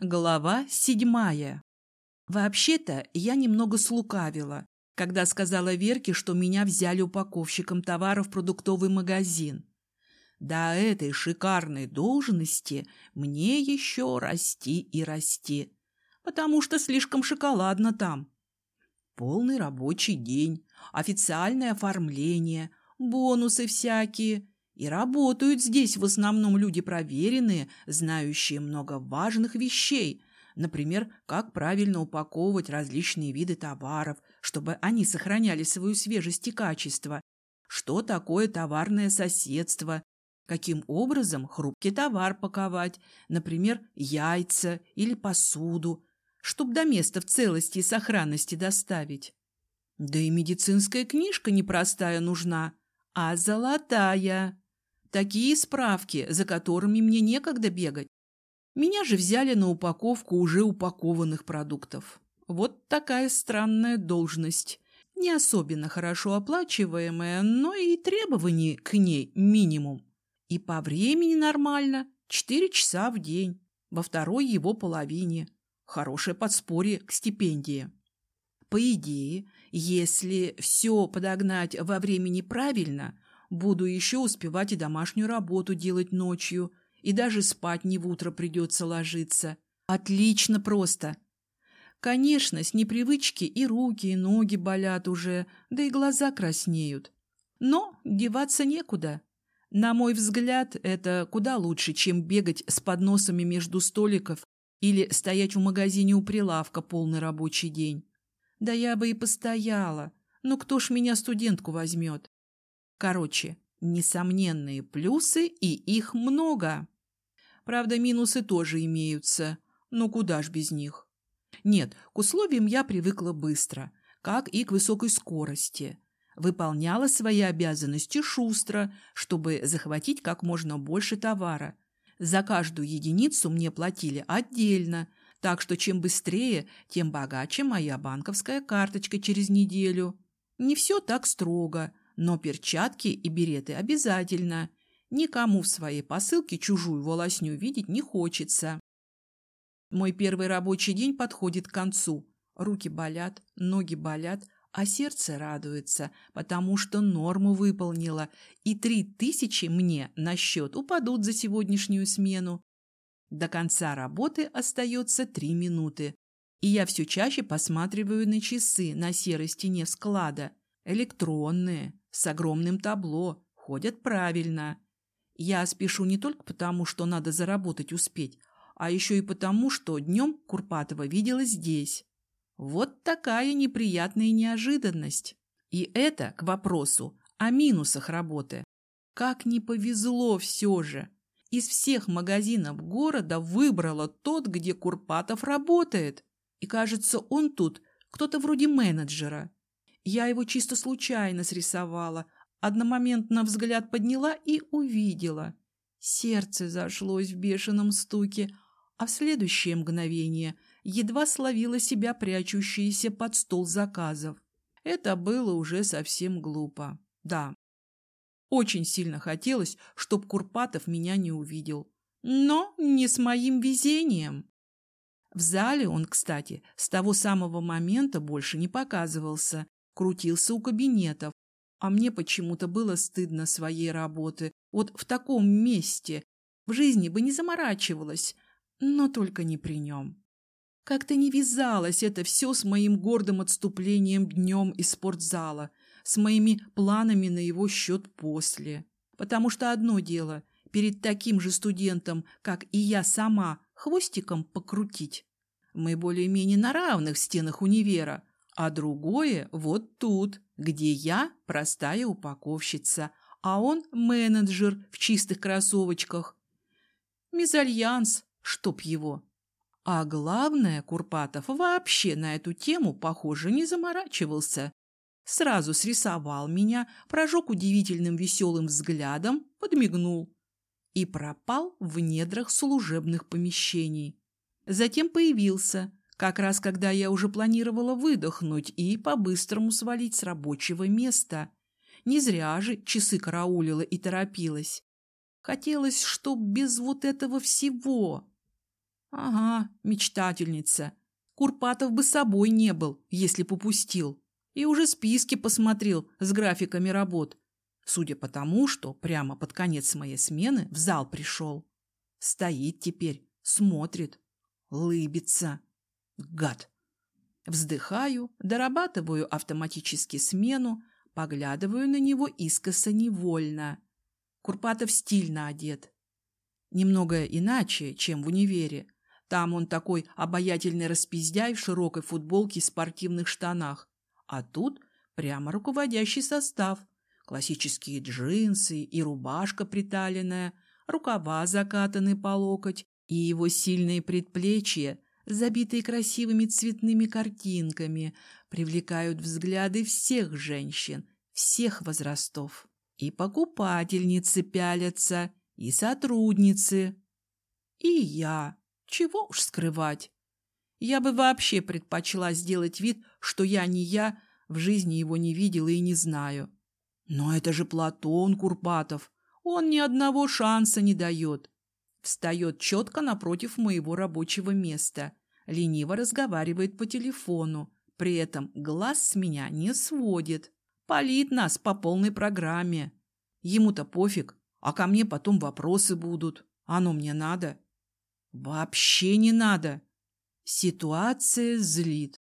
Глава седьмая. Вообще-то я немного слукавила, когда сказала Верке, что меня взяли упаковщиком товаров в продуктовый магазин. До этой шикарной должности мне еще расти и расти, потому что слишком шоколадно там. Полный рабочий день, официальное оформление, бонусы всякие – и работают здесь в основном люди проверенные, знающие много важных вещей, например, как правильно упаковывать различные виды товаров, чтобы они сохраняли свою свежесть и качество, что такое товарное соседство, каким образом хрупкий товар паковать, например, яйца или посуду, чтобы до места в целости и сохранности доставить. Да и медицинская книжка непростая нужна, а золотая. Такие справки, за которыми мне некогда бегать. Меня же взяли на упаковку уже упакованных продуктов. Вот такая странная должность. Не особенно хорошо оплачиваемая, но и требований к ней минимум. И по времени нормально. Четыре часа в день. Во второй его половине. Хорошее подспорье к стипендии. По идее, если все подогнать во времени правильно, Буду еще успевать и домашнюю работу делать ночью, и даже спать не в утро придется ложиться. Отлично просто. Конечно, с непривычки и руки, и ноги болят уже, да и глаза краснеют. Но деваться некуда. На мой взгляд, это куда лучше, чем бегать с подносами между столиков или стоять в магазине у прилавка полный рабочий день. Да я бы и постояла. Но кто ж меня студентку возьмет? Короче, несомненные плюсы, и их много. Правда, минусы тоже имеются, но куда ж без них. Нет, к условиям я привыкла быстро, как и к высокой скорости. Выполняла свои обязанности шустро, чтобы захватить как можно больше товара. За каждую единицу мне платили отдельно, так что чем быстрее, тем богаче моя банковская карточка через неделю. Не все так строго, но перчатки и береты обязательно. Никому в своей посылке чужую волосню видеть не хочется. Мой первый рабочий день подходит к концу. Руки болят, ноги болят, а сердце радуется, потому что норму выполнила, и три тысячи мне на счет упадут за сегодняшнюю смену. До конца работы остается три минуты, и я все чаще посматриваю на часы на серой стене склада. Электронные, с огромным табло, ходят правильно. Я спешу не только потому, что надо заработать успеть, а еще и потому, что днем Курпатова видела здесь. Вот такая неприятная неожиданность. И это к вопросу о минусах работы. Как не повезло все же. Из всех магазинов города выбрала тот, где Курпатов работает. И кажется, он тут кто-то вроде менеджера. Я его чисто случайно срисовала, одномоментно взгляд подняла и увидела. Сердце зашлось в бешеном стуке, а в следующее мгновение едва словила себя прячущиеся под стол заказов. Это было уже совсем глупо. Да, очень сильно хотелось, чтоб Курпатов меня не увидел. Но не с моим везением. В зале он, кстати, с того самого момента больше не показывался, крутился у кабинетов, а мне почему-то было стыдно своей работы. Вот в таком месте в жизни бы не заморачивалась, но только не при нем. Как-то не вязалось это все с моим гордым отступлением днем из спортзала, с моими планами на его счет после. Потому что одно дело – перед таким же студентом, как и я сама, хвостиком покрутить. Мы более-менее на равных стенах универа, а другое вот тут, где я простая упаковщица, а он менеджер в чистых кроссовочках. Мезальянс, чтоб его. А главное, Курпатов вообще на эту тему, похоже, не заморачивался. Сразу срисовал меня, прожег удивительным веселым взглядом, подмигнул и пропал в недрах служебных помещений. Затем появился, как раз когда я уже планировала выдохнуть и по-быстрому свалить с рабочего места. Не зря же часы караулила и торопилась. Хотелось, чтоб без вот этого всего. Ага, мечтательница. Курпатов бы собой не был, если попустил. И уже списки посмотрел с графиками работ. Судя по тому, что прямо под конец моей смены в зал пришел. Стоит теперь, смотрит, лыбится. Гад. Вздыхаю, дорабатываю автоматически смену, поглядываю на него искоса невольно. Курпатов стильно одет. Немного иначе, чем в универе. Там он такой обаятельный распиздяй в широкой футболке и спортивных штанах. А тут прямо руководящий состав. Классические джинсы и рубашка приталенная, рукава закатаны по локоть, и его сильные предплечья, забитые красивыми цветными картинками, привлекают взгляды всех женщин, всех возрастов. И покупательницы пялятся, и сотрудницы, и я. Чего уж скрывать. Я бы вообще предпочла сделать вид, что я не я, в жизни его не видела и не знаю. Но это же Платон Курпатов. Он ни одного шанса не дает. Встает четко напротив моего рабочего места. Лениво разговаривает по телефону. При этом глаз с меня не сводит. Палит нас по полной программе. Ему-то пофиг, а ко мне потом вопросы будут. Оно мне надо? Вообще не надо. Ситуация злит.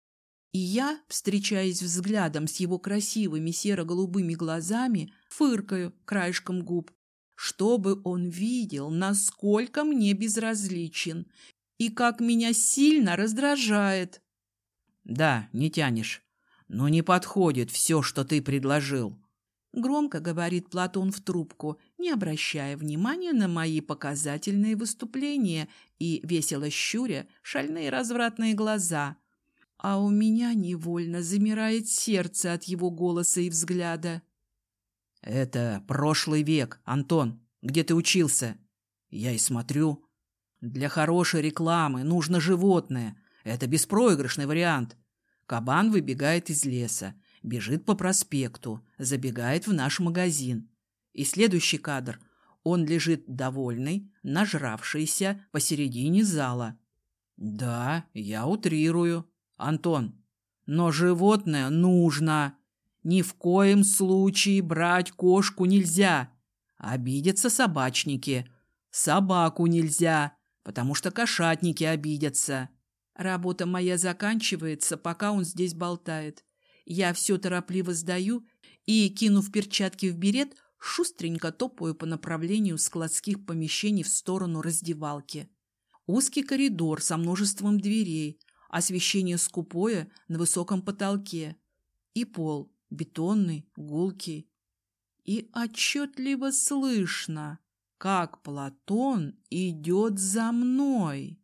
И я, встречаясь взглядом с его красивыми серо-голубыми глазами, фыркаю краешком губ, чтобы он видел, насколько мне безразличен и как меня сильно раздражает. Да, не тянешь, но не подходит все, что ты предложил. Громко говорит Платон в трубку, не обращая внимания на мои показательные выступления и весело щуря шальные развратные глаза. А у меня невольно замирает сердце от его голоса и взгляда. «Это прошлый век, Антон. Где ты учился?» «Я и смотрю. Для хорошей рекламы нужно животное. Это беспроигрышный вариант. Кабан выбегает из леса бежит по проспекту, забегает в наш магазин. И следующий кадр. Он лежит довольный, нажравшийся посередине зала. Да, я утрирую. Антон, но животное нужно. Ни в коем случае брать кошку нельзя. Обидятся собачники. Собаку нельзя, потому что кошатники обидятся. Работа моя заканчивается, пока он здесь болтает. Я все торопливо сдаю и, кинув перчатки в берет, шустренько топаю по направлению складских помещений в сторону раздевалки. Узкий коридор со множеством дверей, освещение скупое на высоком потолке и пол бетонный, гулкий. И отчетливо слышно, как Платон идет за мной.